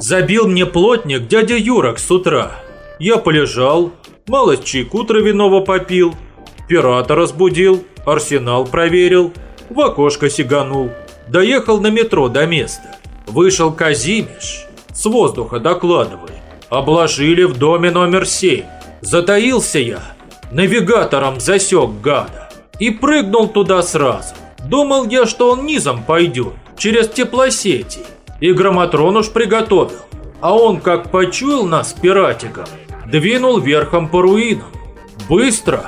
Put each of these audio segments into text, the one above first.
Забил мне плотник дядя Юрок с утра. Я полежал, малость чайку травяного попил, пирата разбудил, арсенал проверил, в окошко сиганул. Доехал на метро до места. Вышел Казимиш, с воздуха докладывает. Обложили в доме номер 7. Затаился я, навигатором засек гада. И прыгнул туда сразу. Думал я, что он низом пойдет, через теплосети. И грамматрон уж приготовил. А он как почуял нас пиратиком, двинул верхом по руинам. Быстро,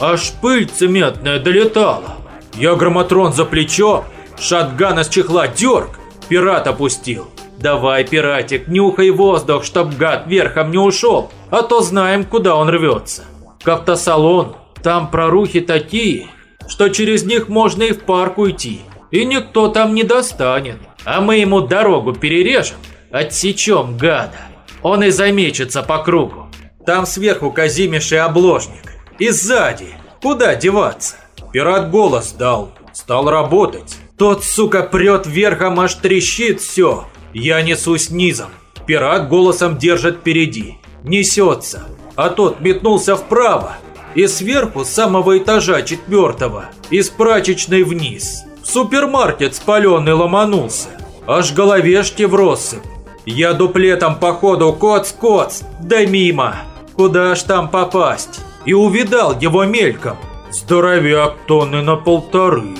аж пыль цементная долетала. Я грамматрон за плечо, шатган из чехла дерг, пират опустил. Давай, пиратик, нюхай воздух, чтоб гад верхом не ушел, а то знаем, куда он рвется. К автосалону, там прорухи такие, что через них можно и в парк уйти, и никто там не достанет. А мы ему дорогу перережем, отсечем гада. Он и замечется по кругу. Там сверху Казимиш и обложник. И сзади. Куда деваться? Пират голос дал. Стал работать. Тот, сука, прет верхом, аж трещит все. Я несусь низом. Пират голосом держит впереди. Несется. А тот метнулся вправо. И сверху с самого этажа четвертого. Из прачечной вниз. Супермаркет спаленный ломанулся. Аж головешки в россыпь. Я дуплетом по ходу коц-коц, да мимо. Куда ж там попасть? И увидал его мельком. Здоровяк тонны на полторы.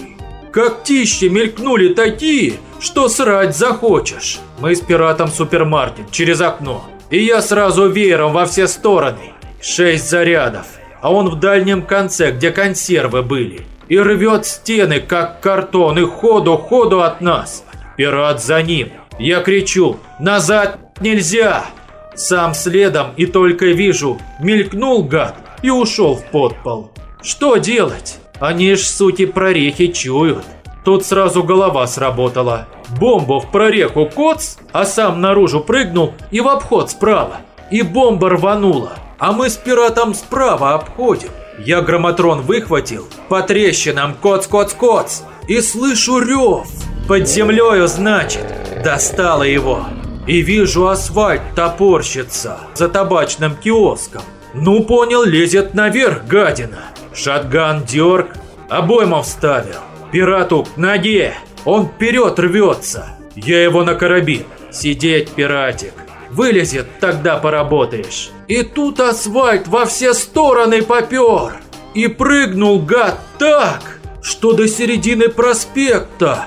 Когтищи мелькнули такие, что срать захочешь. Мы с пиратом супермаркет через окно. И я сразу веером во все стороны. Шесть зарядов. А он в дальнем конце, где консервы были. И рвет стены, как картон, и ходу-ходу от нас. Пират за ним. Я кричу «Назад нельзя!» Сам следом и только вижу, мелькнул гад и ушел в подпол. Что делать? Они ж сути прорехи чуют. Тут сразу голова сработала. Бомбу в прореху коц, а сам наружу прыгнул и в обход справа. И бомба рванула, а мы с пиратом справа обходим. Я грамматрон выхватил, по трещинам коц-коц-коц, и слышу рев. Под землею, значит, достала его. И вижу асфальт топорщится за табачным киоском. Ну понял, лезет наверх, гадина. Шатган дерг, обойму вставил. Пирату к ноге, он вперед рвется. Я его на карабин. Сидеть, пиратик. Вылезет, тогда поработаешь. И тут асфальт во все стороны попер. И прыгнул гад так, что до середины проспекта.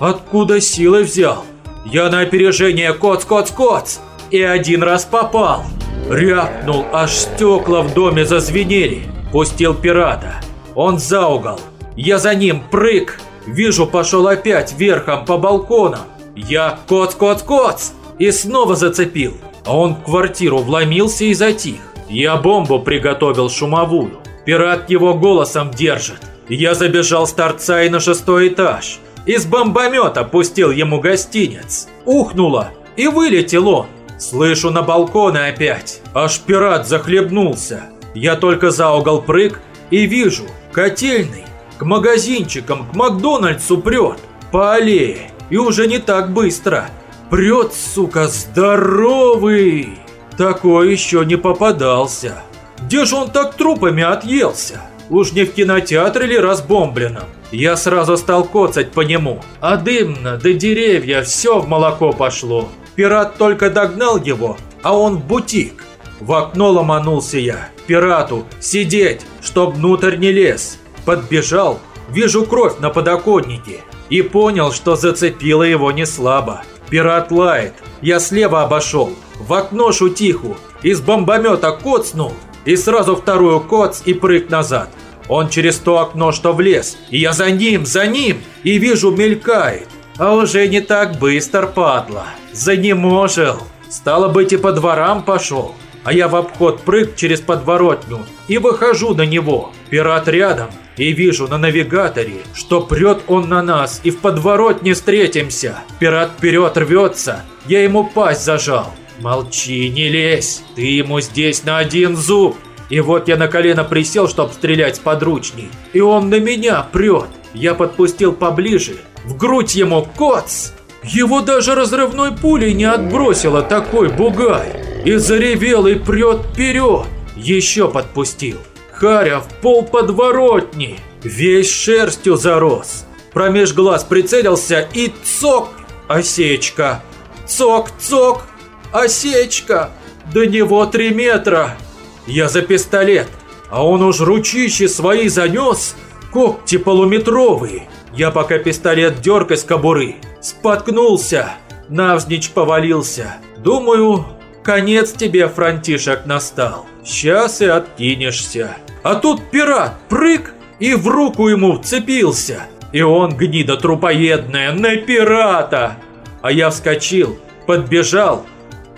Откуда силы взял? Я на опережение коц-коц-коц и один раз попал. Рявкнул, аж стекла в доме зазвенели. Пустил пирата. Он за угол. Я за ним прыг. Вижу, пошел опять верхом по балконам. Я коц-коц-коц и снова зацепил. А он в квартиру вломился и затих. Я бомбу приготовил шумовую. Пират его голосом держит. Я забежал с торца и на шестой этаж. Из бомбомета пустил ему гостинец. Ухнуло, и вылетел он. Слышу на балконы опять. Аж пират захлебнулся. Я только за угол прыг и вижу, котельный к магазинчикам, к Макдональдсу прет. По аллее. И уже не так быстро. Прет, сука, здоровый. Такой еще не попадался. Где же он так трупами отъелся? Уж не в кинотеатре ли разбомбленном? Я сразу стал коцать по нему, а дымно, да деревья, все в молоко пошло. Пират только догнал его, а он в бутик. В окно ломанулся я. Пирату сидеть, чтоб внутрь не лез. Подбежал, вижу кровь на подоконнике. И понял, что зацепило его не слабо. Пират лает. Я слева обошел. В окно шутиху. Из бомбомета коцнул. И сразу вторую коц и прыг назад. Он через то окно, что влез, и я за ним, за ним, и вижу, мелькает. А уже не так быстро, падла. Занеможил. Стало быть, и по дворам пошел. А я в обход прыг через подворотню и выхожу на него. Пират рядом, и вижу на навигаторе, что прет он на нас, и в подворотне встретимся. Пират вперед рвется, я ему пасть зажал. Молчи, не лезь, ты ему здесь на один зуб. И вот я на колено присел, чтоб стрелять с подручней. И он на меня прет. Я подпустил поближе. В грудь ему коц. Его даже разрывной пулей не отбросило такой бугай. И заревел и прет вперед. Еще подпустил. Харя в пол подворотни. Весь шерстью зарос. Промеж глаз прицелился и цок. Осечка. Цок, цок. Осечка. До него три метра. Я за пистолет. А он уж ручищи свои занес. Когти полуметровые. Я пока пистолет дерг из кобуры. Споткнулся. Навзничь повалился. Думаю, конец тебе, Франтишек, настал. Сейчас и откинешься. А тут пират, прыг, и в руку ему вцепился. И он, гнида трупоедная, на пирата. А я вскочил, подбежал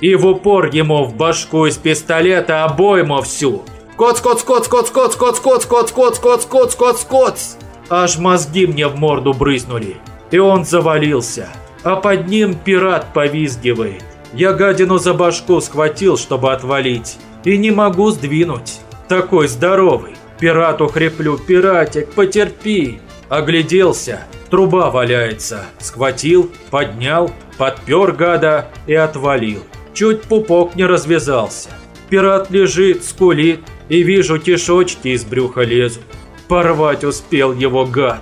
и в упор ему в башку из пистолета обойму всю. Коц, коц, коц, коц, коц, коц, коц, коц, коц, коц, коц, коц, коц. Аж мозги мне в морду брызнули. И он завалился. А под ним пират повизгивает. Я гадину за башку схватил, чтобы отвалить. И не могу сдвинуть. Такой здоровый. Пирату хриплю, пиратик, потерпи. Огляделся, труба валяется. Схватил, поднял, подпер гада и отвалил. Чуть пупок не развязался. Пират лежит, скулит, и вижу тишочки из брюха лезут. Порвать успел его гад.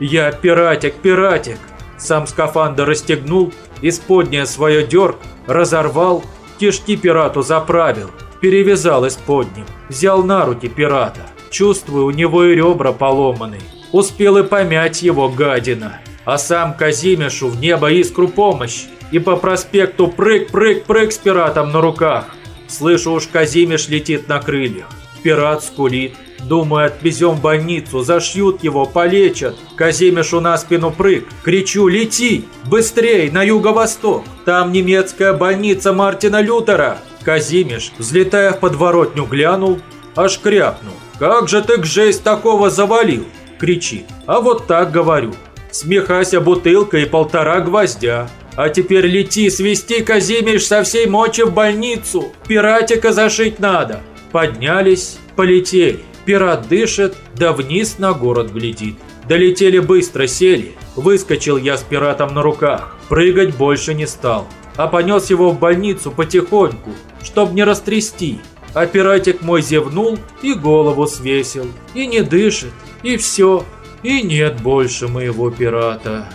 Я пиратик, пиратик. Сам скафандр расстегнул, исподнее свое дерг, разорвал, кишки пирату заправил, перевязал исподним, взял на руки пирата. Чувствую, у него и ребра поломаны. Успел и помять его гадина. А сам Казимешу в небо искру помощь. И по проспекту прыг-прыг-прыг с пиратом на руках. Слышу уж Казимеш летит на крыльях. Пират скулит. Думаю, отвезем в больницу, зашьют его, полечат. Казимешу на спину прыг. Кричу, лети! Быстрей, на юго-восток! Там немецкая больница Мартина Лютера. Казимеш, взлетая в подворотню, глянул, аж крякнул. «Как же ты к жесть такого завалил?» Кричит. «А вот так говорю. Смехайся бутылка и полтора гвоздя. А теперь лети, свести Казимеш со всей мочи в больницу. Пиратика зашить надо». Поднялись, полетели. Пират дышит, да вниз на город глядит. Долетели быстро, сели. Выскочил я с пиратом на руках. Прыгать больше не стал. А понес его в больницу потихоньку, чтоб не растрясти. А пиратик мой зевнул и голову свесил. И не дышит, и все. И нет больше моего пирата.